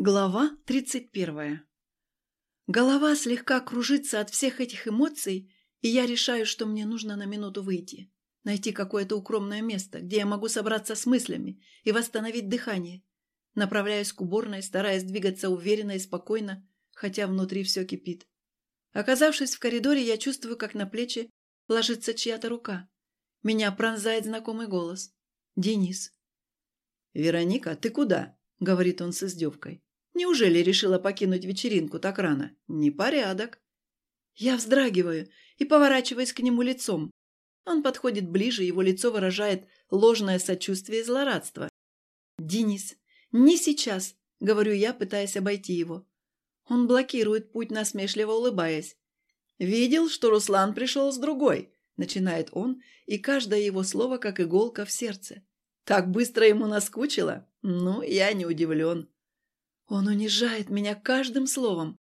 Глава 31. Голова слегка кружится от всех этих эмоций, и я решаю, что мне нужно на минуту выйти, найти какое-то укромное место, где я могу собраться с мыслями и восстановить дыхание. Направляюсь к уборной, стараясь двигаться уверенно и спокойно, хотя внутри все кипит. Оказавшись в коридоре, я чувствую, как на плечи ложится чья-то рука. Меня пронзает знакомый голос. Денис. «Вероника, ты куда?» — говорит он с издевкой. Неужели решила покинуть вечеринку так рано? Непорядок. Я вздрагиваю и поворачиваюсь к нему лицом. Он подходит ближе, его лицо выражает ложное сочувствие и злорадство. «Денис, не сейчас», — говорю я, пытаясь обойти его. Он блокирует путь, насмешливо улыбаясь. «Видел, что Руслан пришел с другой», — начинает он, и каждое его слово как иголка в сердце. «Так быстро ему наскучило? Ну, я не удивлен». Он унижает меня каждым словом.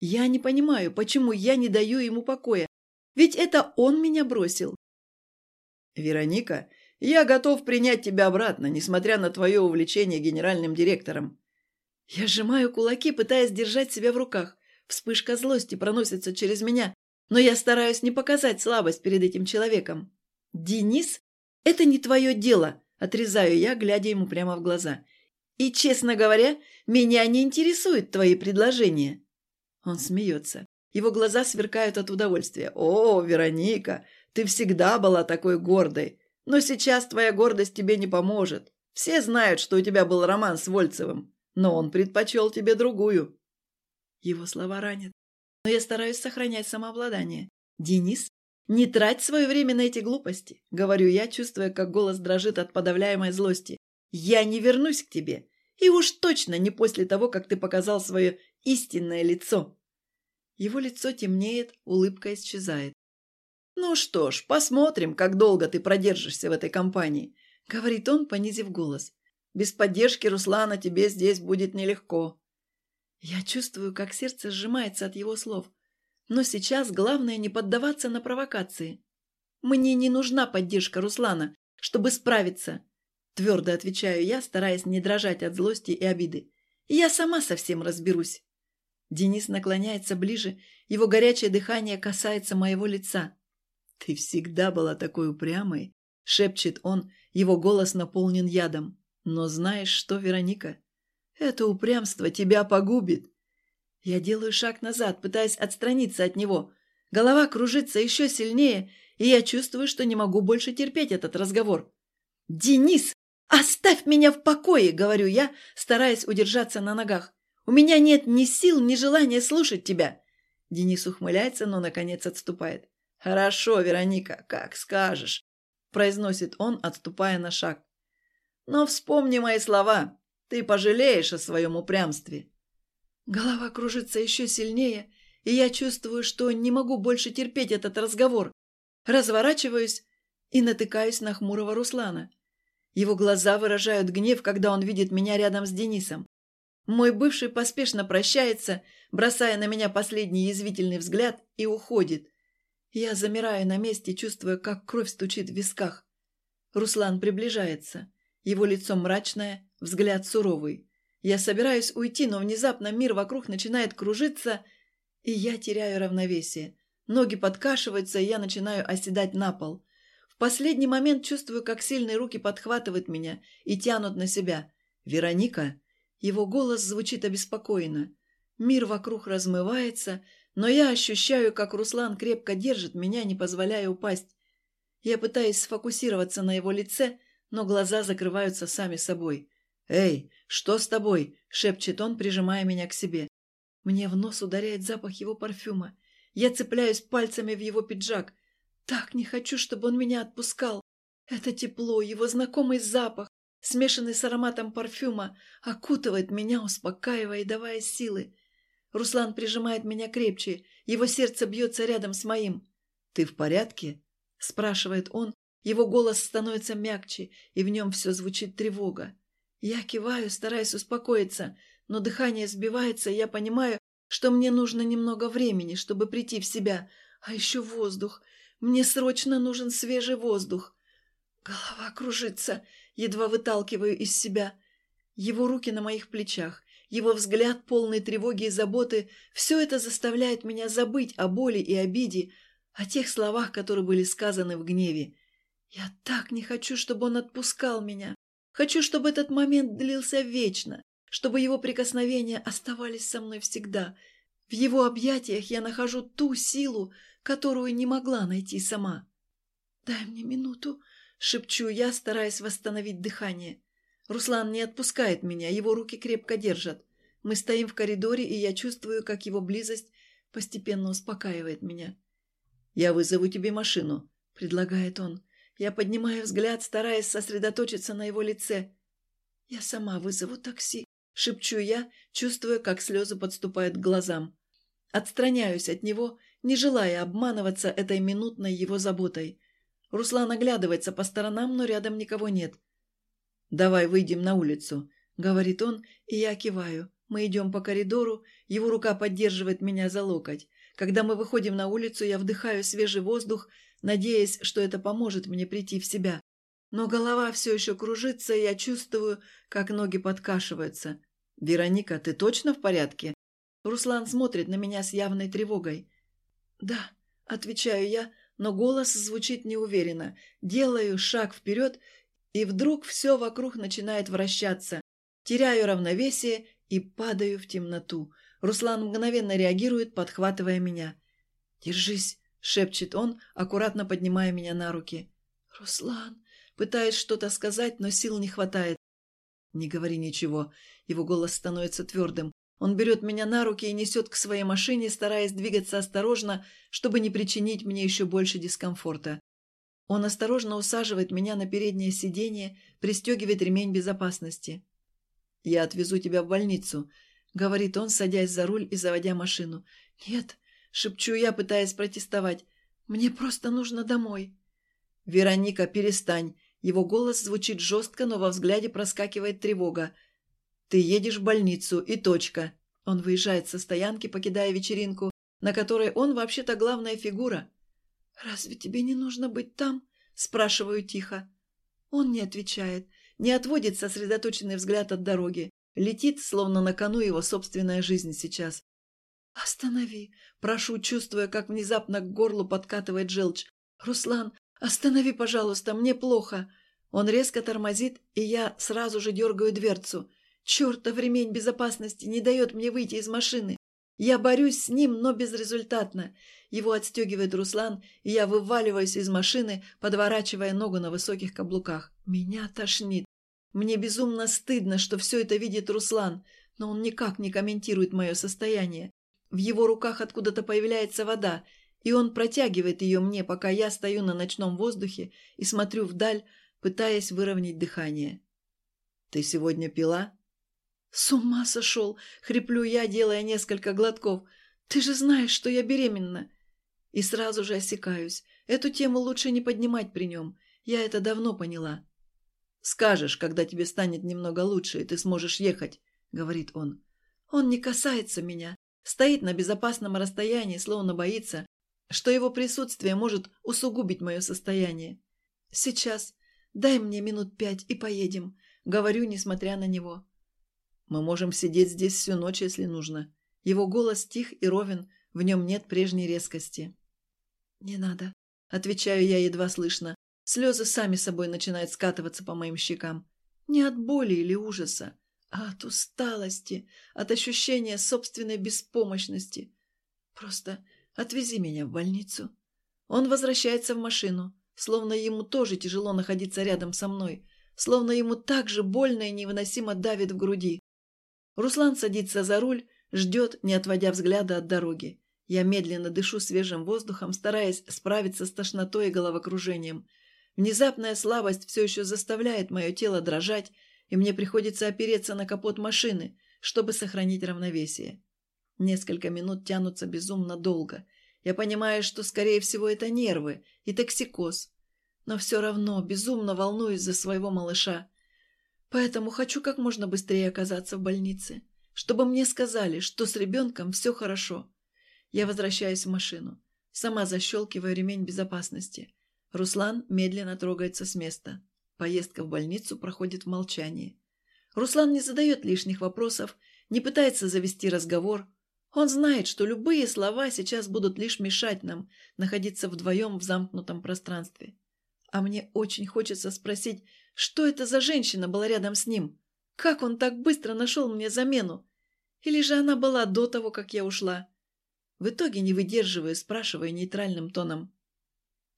Я не понимаю, почему я не даю ему покоя. Ведь это он меня бросил. Вероника, я готов принять тебя обратно, несмотря на твое увлечение генеральным директором. Я сжимаю кулаки, пытаясь держать себя в руках. Вспышка злости проносится через меня, но я стараюсь не показать слабость перед этим человеком. «Денис, это не твое дело», — отрезаю я, глядя ему прямо в глаза. И, честно говоря, меня не интересуют твои предложения». Он смеется. Его глаза сверкают от удовольствия. «О, Вероника, ты всегда была такой гордой. Но сейчас твоя гордость тебе не поможет. Все знают, что у тебя был роман с Вольцевым, но он предпочел тебе другую». Его слова ранят. Но я стараюсь сохранять самообладание. «Денис, не трать свое время на эти глупости», — говорю я, чувствуя, как голос дрожит от подавляемой злости. Я не вернусь к тебе. И уж точно не после того, как ты показал свое истинное лицо. Его лицо темнеет, улыбка исчезает. «Ну что ж, посмотрим, как долго ты продержишься в этой компании», — говорит он, понизив голос. «Без поддержки Руслана тебе здесь будет нелегко». Я чувствую, как сердце сжимается от его слов. Но сейчас главное не поддаваться на провокации. Мне не нужна поддержка Руслана, чтобы справиться. Твердо отвечаю я, стараясь не дрожать от злости и обиды. Я сама совсем разберусь. Денис наклоняется ближе, его горячее дыхание касается моего лица. «Ты всегда была такой упрямой», — шепчет он, его голос наполнен ядом. «Но знаешь что, Вероника? Это упрямство тебя погубит». Я делаю шаг назад, пытаясь отстраниться от него. Голова кружится еще сильнее, и я чувствую, что не могу больше терпеть этот разговор. «Денис!» «Оставь меня в покое!» — говорю я, стараясь удержаться на ногах. «У меня нет ни сил, ни желания слушать тебя!» Денис ухмыляется, но, наконец, отступает. «Хорошо, Вероника, как скажешь», — произносит он, отступая на шаг. «Но вспомни мои слова. Ты пожалеешь о своем упрямстве». Голова кружится еще сильнее, и я чувствую, что не могу больше терпеть этот разговор. Разворачиваюсь и натыкаюсь на хмурого Руслана. Его глаза выражают гнев, когда он видит меня рядом с Денисом. Мой бывший поспешно прощается, бросая на меня последний язвительный взгляд, и уходит. Я замираю на месте, чувствуя, как кровь стучит в висках. Руслан приближается. Его лицо мрачное, взгляд суровый. Я собираюсь уйти, но внезапно мир вокруг начинает кружиться, и я теряю равновесие. Ноги подкашиваются, и я начинаю оседать на пол последний момент чувствую, как сильные руки подхватывают меня и тянут на себя. «Вероника!» Его голос звучит обеспокоенно. Мир вокруг размывается, но я ощущаю, как Руслан крепко держит меня, не позволяя упасть. Я пытаюсь сфокусироваться на его лице, но глаза закрываются сами собой. «Эй, что с тобой?» — шепчет он, прижимая меня к себе. Мне в нос ударяет запах его парфюма. Я цепляюсь пальцами в его пиджак. Так не хочу, чтобы он меня отпускал. Это тепло, его знакомый запах, смешанный с ароматом парфюма, окутывает меня, успокаивая и давая силы. Руслан прижимает меня крепче, его сердце бьется рядом с моим. «Ты в порядке?» – спрашивает он. Его голос становится мягче, и в нем все звучит тревога. Я киваю, стараясь успокоиться, но дыхание сбивается, и я понимаю, что мне нужно немного времени, чтобы прийти в себя. А еще воздух. Мне срочно нужен свежий воздух. Голова кружится, едва выталкиваю из себя. Его руки на моих плечах, его взгляд, полный тревоги и заботы, все это заставляет меня забыть о боли и обиде, о тех словах, которые были сказаны в гневе. Я так не хочу, чтобы он отпускал меня. Хочу, чтобы этот момент длился вечно, чтобы его прикосновения оставались со мной всегда. В его объятиях я нахожу ту силу, которую не могла найти сама. «Дай мне минуту», — шепчу я, стараясь восстановить дыхание. Руслан не отпускает меня, его руки крепко держат. Мы стоим в коридоре, и я чувствую, как его близость постепенно успокаивает меня. «Я вызову тебе машину», — предлагает он. Я поднимаю взгляд, стараясь сосредоточиться на его лице. «Я сама вызову такси», — шепчу я, чувствуя, как слезы подступают к глазам. Отстраняюсь от него, не желая обманываться этой минутной его заботой. Руслан оглядывается по сторонам, но рядом никого нет. «Давай выйдем на улицу», — говорит он, и я киваю. Мы идем по коридору, его рука поддерживает меня за локоть. Когда мы выходим на улицу, я вдыхаю свежий воздух, надеясь, что это поможет мне прийти в себя. Но голова все еще кружится, и я чувствую, как ноги подкашиваются. «Вероника, ты точно в порядке?» Руслан смотрит на меня с явной тревогой. «Да», — отвечаю я, но голос звучит неуверенно. Делаю шаг вперед, и вдруг все вокруг начинает вращаться. Теряю равновесие и падаю в темноту. Руслан мгновенно реагирует, подхватывая меня. «Держись», — шепчет он, аккуратно поднимая меня на руки. «Руслан», пытаясь что-то сказать, но сил не хватает. «Не говори ничего». Его голос становится твердым. Он берет меня на руки и несет к своей машине, стараясь двигаться осторожно, чтобы не причинить мне еще больше дискомфорта. Он осторожно усаживает меня на переднее сиденье, пристегивает ремень безопасности. «Я отвезу тебя в больницу», — говорит он, садясь за руль и заводя машину. «Нет», — шепчу я, пытаясь протестовать, — «мне просто нужно домой». «Вероника, перестань». Его голос звучит жестко, но во взгляде проскакивает тревога. «Ты едешь в больницу, и точка». Он выезжает со стоянки, покидая вечеринку, на которой он вообще-то главная фигура. «Разве тебе не нужно быть там?» – спрашиваю тихо. Он не отвечает, не отводит сосредоточенный взгляд от дороги. Летит, словно на кону его собственная жизнь сейчас. «Останови!» – прошу, чувствуя, как внезапно к горлу подкатывает желчь. «Руслан, останови, пожалуйста, мне плохо!» Он резко тормозит, и я сразу же дергаю дверцу. Чертов ремень безопасности не дает мне выйти из машины. Я борюсь с ним, но безрезультатно. Его отстегивает Руслан, и я вываливаюсь из машины, подворачивая ногу на высоких каблуках. Меня тошнит. Мне безумно стыдно, что все это видит Руслан, но он никак не комментирует мое состояние. В его руках откуда-то появляется вода, и он протягивает ее мне, пока я стою на ночном воздухе и смотрю вдаль, пытаясь выровнять дыхание. «Ты сегодня пила?» «С ума сошел!» — хриплю я, делая несколько глотков. «Ты же знаешь, что я беременна!» И сразу же осекаюсь. Эту тему лучше не поднимать при нем. Я это давно поняла. «Скажешь, когда тебе станет немного лучше, и ты сможешь ехать», — говорит он. Он не касается меня. Стоит на безопасном расстоянии, словно боится, что его присутствие может усугубить мое состояние. «Сейчас. Дай мне минут пять и поедем», — говорю, несмотря на него. Мы можем сидеть здесь всю ночь, если нужно. Его голос тих и ровен, в нем нет прежней резкости. «Не надо», — отвечаю я едва слышно. Слезы сами собой начинают скатываться по моим щекам. Не от боли или ужаса, а от усталости, от ощущения собственной беспомощности. Просто отвези меня в больницу. Он возвращается в машину, словно ему тоже тяжело находиться рядом со мной, словно ему так же больно и невыносимо давит в груди. Руслан садится за руль, ждет, не отводя взгляда от дороги. Я медленно дышу свежим воздухом, стараясь справиться с тошнотой и головокружением. Внезапная слабость все еще заставляет мое тело дрожать, и мне приходится опереться на капот машины, чтобы сохранить равновесие. Несколько минут тянутся безумно долго. Я понимаю, что, скорее всего, это нервы и токсикоз. Но все равно безумно волнуюсь за своего малыша. Поэтому хочу как можно быстрее оказаться в больнице, чтобы мне сказали, что с ребенком все хорошо. Я возвращаюсь в машину. Сама защелкиваю ремень безопасности. Руслан медленно трогается с места. Поездка в больницу проходит в молчании. Руслан не задает лишних вопросов, не пытается завести разговор. Он знает, что любые слова сейчас будут лишь мешать нам находиться вдвоем в замкнутом пространстве. А мне очень хочется спросить, что это за женщина была рядом с ним? Как он так быстро нашел мне замену? Или же она была до того, как я ушла? В итоге не выдерживаю, спрашиваю нейтральным тоном.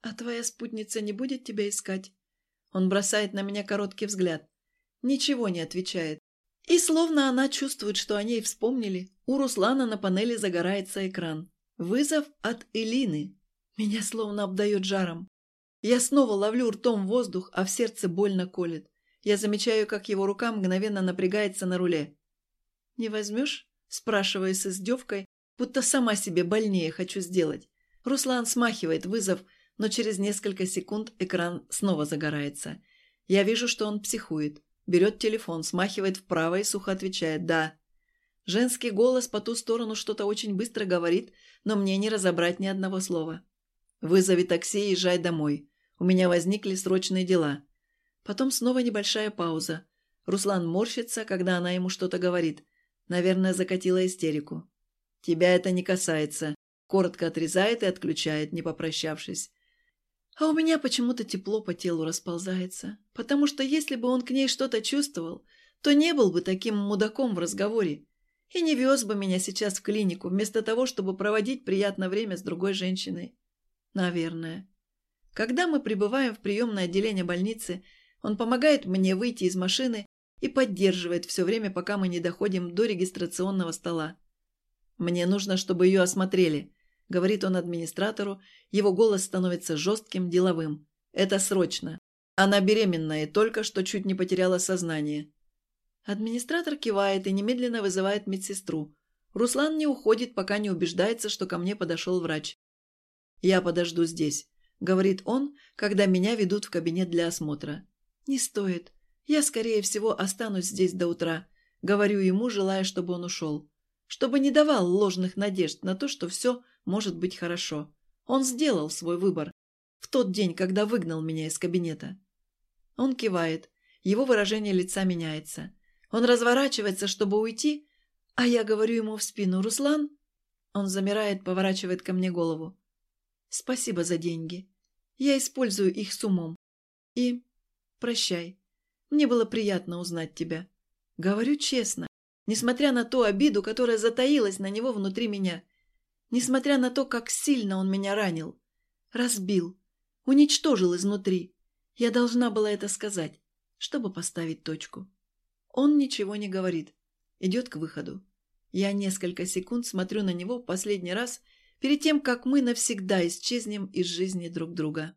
«А твоя спутница не будет тебя искать?» Он бросает на меня короткий взгляд. Ничего не отвечает. И словно она чувствует, что о ней вспомнили, у Руслана на панели загорается экран. Вызов от Элины. Меня словно обдает жаром. Я снова ловлю ртом воздух, а в сердце больно колет. Я замечаю, как его рука мгновенно напрягается на руле. «Не возьмешь?» – спрашиваю с издевкой, будто сама себе больнее хочу сделать. Руслан смахивает вызов, но через несколько секунд экран снова загорается. Я вижу, что он психует. Берет телефон, смахивает вправо и сухо отвечает «да». Женский голос по ту сторону что-то очень быстро говорит, но мне не разобрать ни одного слова. «Вызови такси и езжай домой. У меня возникли срочные дела». Потом снова небольшая пауза. Руслан морщится, когда она ему что-то говорит. Наверное, закатила истерику. «Тебя это не касается». Коротко отрезает и отключает, не попрощавшись. А у меня почему-то тепло по телу расползается, потому что если бы он к ней что-то чувствовал, то не был бы таким мудаком в разговоре и не вез бы меня сейчас в клинику, вместо того, чтобы проводить приятное время с другой женщиной. Наверное. Когда мы прибываем в приемное отделение больницы, он помогает мне выйти из машины и поддерживает все время, пока мы не доходим до регистрационного стола. Мне нужно, чтобы ее осмотрели. — говорит он администратору, его голос становится жестким, деловым. «Это срочно. Она беременная и только что чуть не потеряла сознание». Администратор кивает и немедленно вызывает медсестру. Руслан не уходит, пока не убеждается, что ко мне подошел врач. «Я подожду здесь», — говорит он, когда меня ведут в кабинет для осмотра. «Не стоит. Я, скорее всего, останусь здесь до утра», — говорю ему, желая, чтобы он ушел. Чтобы не давал ложных надежд на то, что все может быть хорошо. Он сделал свой выбор. В тот день, когда выгнал меня из кабинета. Он кивает. Его выражение лица меняется. Он разворачивается, чтобы уйти, а я говорю ему в спину «Руслан?» Он замирает, поворачивает ко мне голову. «Спасибо за деньги. Я использую их с умом. И прощай. Мне было приятно узнать тебя. Говорю честно, несмотря на ту обиду, которая затаилась на него внутри меня несмотря на то, как сильно он меня ранил. Разбил, уничтожил изнутри. Я должна была это сказать, чтобы поставить точку. Он ничего не говорит, идет к выходу. Я несколько секунд смотрю на него в последний раз перед тем, как мы навсегда исчезнем из жизни друг друга.